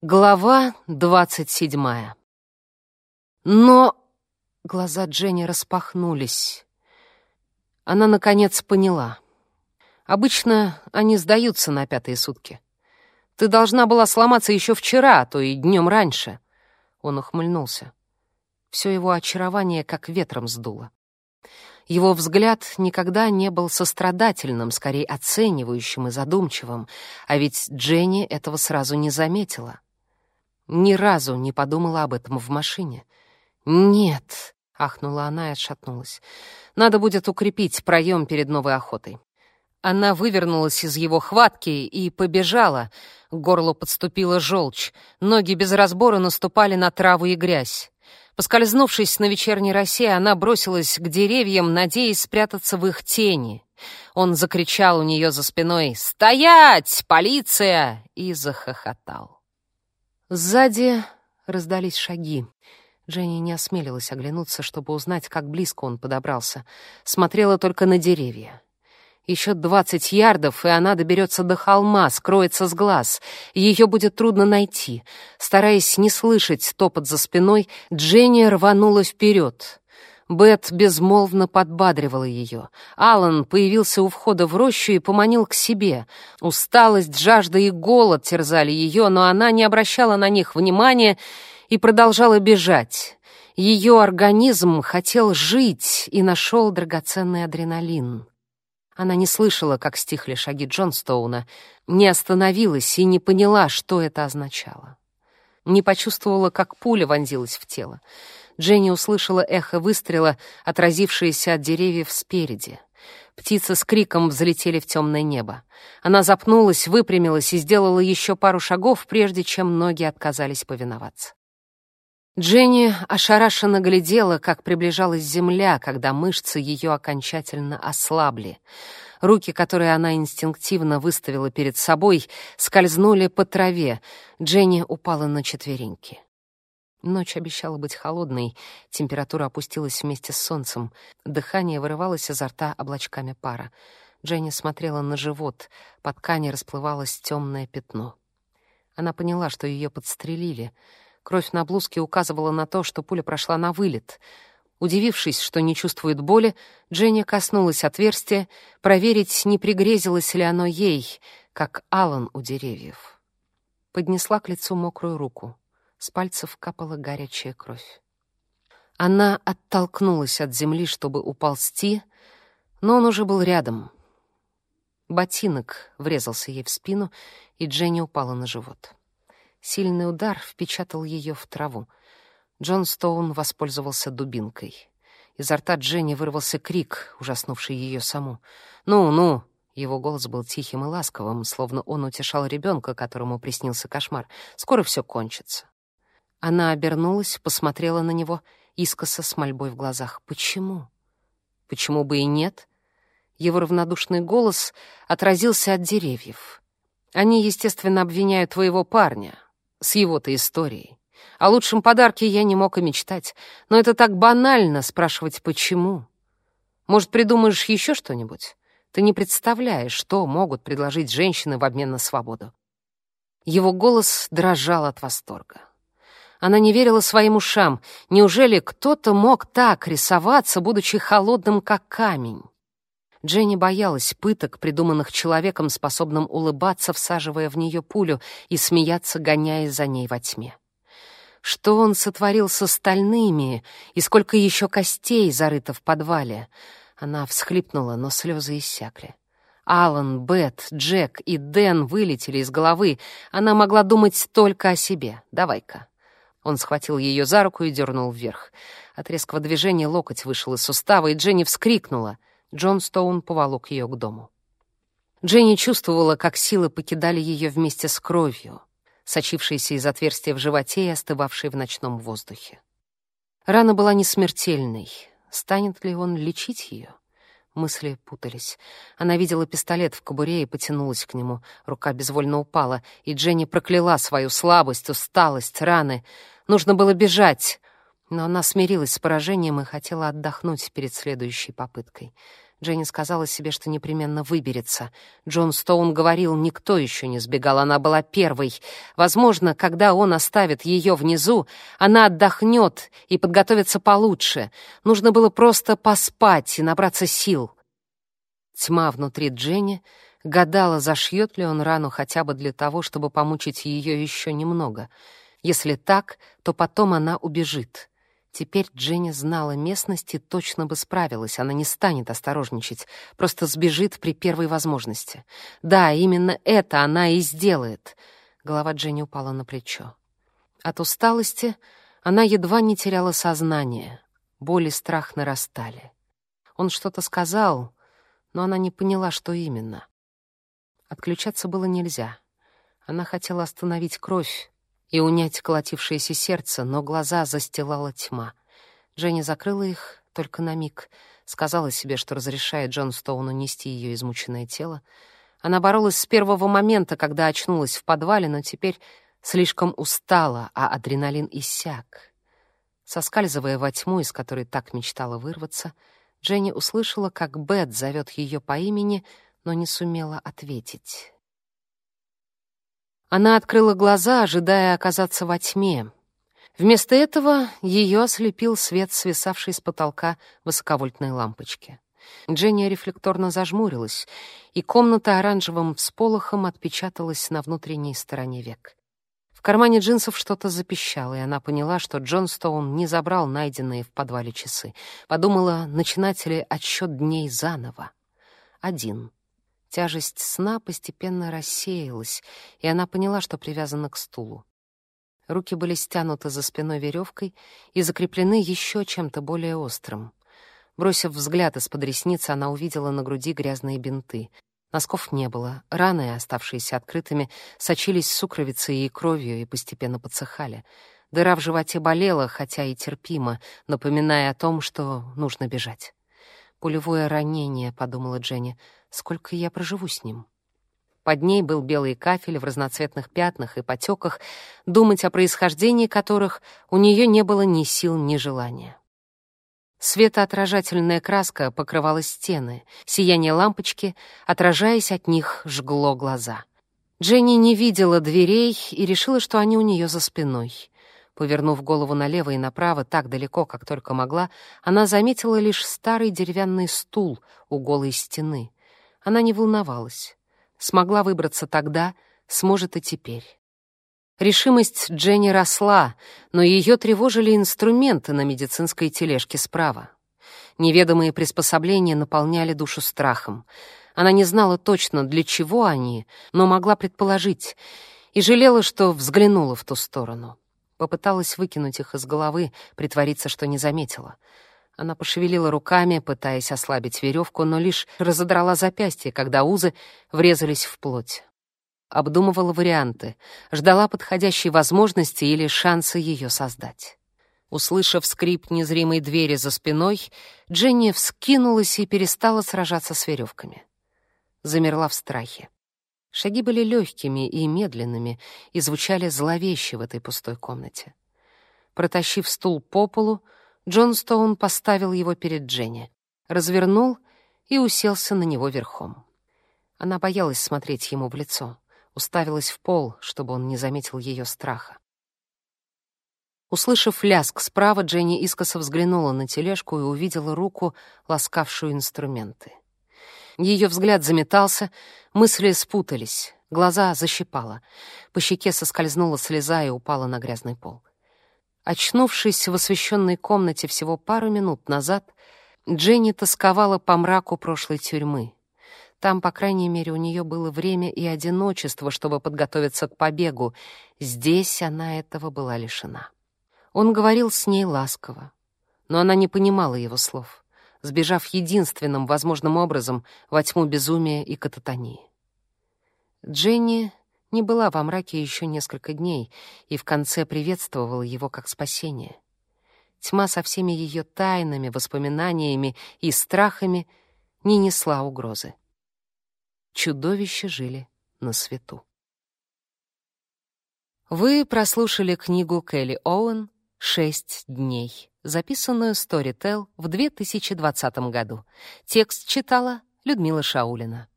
Глава двадцать седьмая. Но глаза Дженни распахнулись. Она, наконец, поняла. Обычно они сдаются на пятые сутки. Ты должна была сломаться еще вчера, а то и днем раньше. Он ухмыльнулся. Все его очарование как ветром сдуло. Его взгляд никогда не был сострадательным, скорее оценивающим и задумчивым, а ведь Дженни этого сразу не заметила. Ни разу не подумала об этом в машине. «Нет», — ахнула она и отшатнулась. «Надо будет укрепить проем перед новой охотой». Она вывернулась из его хватки и побежала. К горлу подступила желчь. Ноги без разбора наступали на траву и грязь. Поскользнувшись на вечерней росе, она бросилась к деревьям, надеясь спрятаться в их тени. Он закричал у нее за спиной «Стоять! Полиция!» и захохотал. Сзади раздались шаги. Дженни не осмелилась оглянуться, чтобы узнать, как близко он подобрался. Смотрела только на деревья. Еще двадцать ярдов, и она доберется до холма, скроется с глаз. Ее будет трудно найти. Стараясь не слышать топот за спиной, Дженни рванула вперед. Бет безмолвно подбадривала ее. Алан появился у входа в рощу и поманил к себе. Усталость, жажда и голод терзали ее, но она не обращала на них внимания и продолжала бежать. Ее организм хотел жить и нашел драгоценный адреналин. Она не слышала, как стихли шаги Джонстоуна, не остановилась и не поняла, что это означало. Не почувствовала, как пуля вонзилась в тело. Дженни услышала эхо выстрела, отразившееся от деревьев спереди. Птицы с криком взлетели в темное небо. Она запнулась, выпрямилась и сделала еще пару шагов, прежде чем ноги отказались повиноваться. Дженни ошарашенно глядела, как приближалась земля, когда мышцы ее окончательно ослабли. Руки, которые она инстинктивно выставила перед собой, скользнули по траве. Дженни упала на четвереньки. Ночь обещала быть холодной, температура опустилась вместе с солнцем, дыхание вырывалось изо рта облачками пара. Дженни смотрела на живот, по ткани расплывалось темное пятно. Она поняла, что ее подстрелили. Кровь на блузке указывала на то, что пуля прошла на вылет. Удивившись, что не чувствует боли, Дженни коснулась отверстия, проверить, не пригрезилось ли оно ей, как Алан у деревьев. Поднесла к лицу мокрую руку. С пальцев капала горячая кровь. Она оттолкнулась от земли, чтобы уползти, но он уже был рядом. Ботинок врезался ей в спину, и Дженни упала на живот. Сильный удар впечатал ее в траву. Джон Стоун воспользовался дубинкой. Изо рта Дженни вырвался крик, ужаснувший ее саму. «Ну, ну!» Его голос был тихим и ласковым, словно он утешал ребенка, которому приснился кошмар. «Скоро все кончится». Она обернулась, посмотрела на него, искоса с мольбой в глазах. «Почему? Почему бы и нет?» Его равнодушный голос отразился от деревьев. «Они, естественно, обвиняют твоего парня с его-то историей. О лучшем подарке я не мог и мечтать. Но это так банально спрашивать «почему?». Может, придумаешь еще что-нибудь? Ты не представляешь, что могут предложить женщины в обмен на свободу. Его голос дрожал от восторга. Она не верила своим ушам. Неужели кто-то мог так рисоваться, будучи холодным, как камень? Дженни боялась пыток, придуманных человеком, способным улыбаться, всаживая в нее пулю, и смеяться, гоняясь за ней во тьме. Что он сотворил с остальными, и сколько еще костей зарыто в подвале? Она всхлипнула, но слезы иссякли. Алан, Бет, Джек и Дэн вылетели из головы. Она могла думать только о себе. Давай-ка, он схватил ее за руку и дернул вверх. От резкого движения локоть вышел из сустава, и Дженни вскрикнула. Джон Стоун поволок ее к дому. Дженни чувствовала, как силы покидали ее вместе с кровью, сочившейся из отверстия в животе и остывавшей в ночном воздухе. Рана была не смертельной. Станет ли он лечить ее? Мысли путались. Она видела пистолет в кобуре и потянулась к нему. Рука безвольно упала, и Дженни прокляла свою слабость, усталость, раны. Нужно было бежать, но она смирилась с поражением и хотела отдохнуть перед следующей попыткой. Дженни сказала себе, что непременно выберется. Джон Стоун говорил, никто еще не сбегал, она была первой. Возможно, когда он оставит ее внизу, она отдохнет и подготовится получше. Нужно было просто поспать и набраться сил. Тьма внутри Дженни гадала, зашьет ли он рану хотя бы для того, чтобы помучить ее еще немного. Если так, то потом она убежит. Теперь Дженни знала местность и точно бы справилась. Она не станет осторожничать, просто сбежит при первой возможности. Да, именно это она и сделает. Голова Дженни упала на плечо. От усталости она едва не теряла сознание. Боль и страх нарастали. Он что-то сказал, но она не поняла, что именно. Отключаться было нельзя. Она хотела остановить кровь, и унять колотившееся сердце, но глаза застилала тьма. Женя закрыла их только на миг, сказала себе, что разрешает Джон Стоуну нести ее измученное тело. Она боролась с первого момента, когда очнулась в подвале, но теперь слишком устала, а адреналин иссяк. Соскальзывая во тьму, из которой так мечтала вырваться, Дженни услышала, как Бет зовет ее по имени, но не сумела ответить. Она открыла глаза, ожидая оказаться во тьме. Вместо этого ее ослепил свет, свисавший с потолка высоковольтной лампочки. Дженни рефлекторно зажмурилась, и комната оранжевым всполохом отпечаталась на внутренней стороне век. В кармане джинсов что-то запищало, и она поняла, что Джон Стоун не забрал найденные в подвале часы. Подумала, начинать ли отсчет дней заново. Один. Тяжесть сна постепенно рассеялась, и она поняла, что привязана к стулу. Руки были стянуты за спиной веревкой и закреплены еще чем-то более острым. Бросив взгляд из-под ресниц, она увидела на груди грязные бинты. Носков не было, раны, оставшиеся открытыми, сочились сукровицей и кровью и постепенно подсыхали. Дыра в животе болела, хотя и терпимо, напоминая о том, что нужно бежать. «Пулевое ранение», — подумала Дженни. «Сколько я проживу с ним?» Под ней был белый кафель в разноцветных пятнах и потеках, думать о происхождении которых у нее не было ни сил, ни желания. Светоотражательная краска покрывала стены, сияние лампочки, отражаясь от них, жгло глаза. Дженни не видела дверей и решила, что они у нее за спиной. Повернув голову налево и направо так далеко, как только могла, она заметила лишь старый деревянный стул у голой стены. Она не волновалась. Смогла выбраться тогда, сможет и теперь. Решимость Дженни росла, но ее тревожили инструменты на медицинской тележке справа. Неведомые приспособления наполняли душу страхом. Она не знала точно, для чего они, но могла предположить, и жалела, что взглянула в ту сторону. Попыталась выкинуть их из головы, притвориться, что не заметила. Она пошевелила руками, пытаясь ослабить веревку, но лишь разодрала запястье, когда узы врезались в плоть. Обдумывала варианты, ждала подходящей возможности или шанса ее создать. Услышав скрип незримой двери за спиной, Дженни вскинулась и перестала сражаться с веревками. Замерла в страхе. Шаги были легкими и медленными и звучали зловеще в этой пустой комнате. Протащив стул по полу, Джон Стоун поставил его перед Дженни, развернул и уселся на него верхом. Она боялась смотреть ему в лицо, уставилась в пол, чтобы он не заметил ее страха. Услышав ляск справа, Дженни искоса взглянула на тележку и увидела руку, ласкавшую инструменты. Ее взгляд заметался, мысли спутались, глаза защипало. По щеке соскользнула слеза и упала на грязный пол. Очнувшись в освещенной комнате всего пару минут назад, Дженни тосковала по мраку прошлой тюрьмы. Там, по крайней мере, у нее было время и одиночество, чтобы подготовиться к побегу. Здесь она этого была лишена. Он говорил с ней ласково, но она не понимала его слов сбежав единственным возможным образом во тьму безумия и кататонии. Дженни не была во мраке еще несколько дней и в конце приветствовала его как спасение. Тьма со всеми ее тайнами, воспоминаниями и страхами не несла угрозы. Чудовища жили на свету. Вы прослушали книгу Келли Оуэн «Шесть дней записанную Storytel в 2020 году. Текст читала Людмила Шаулина.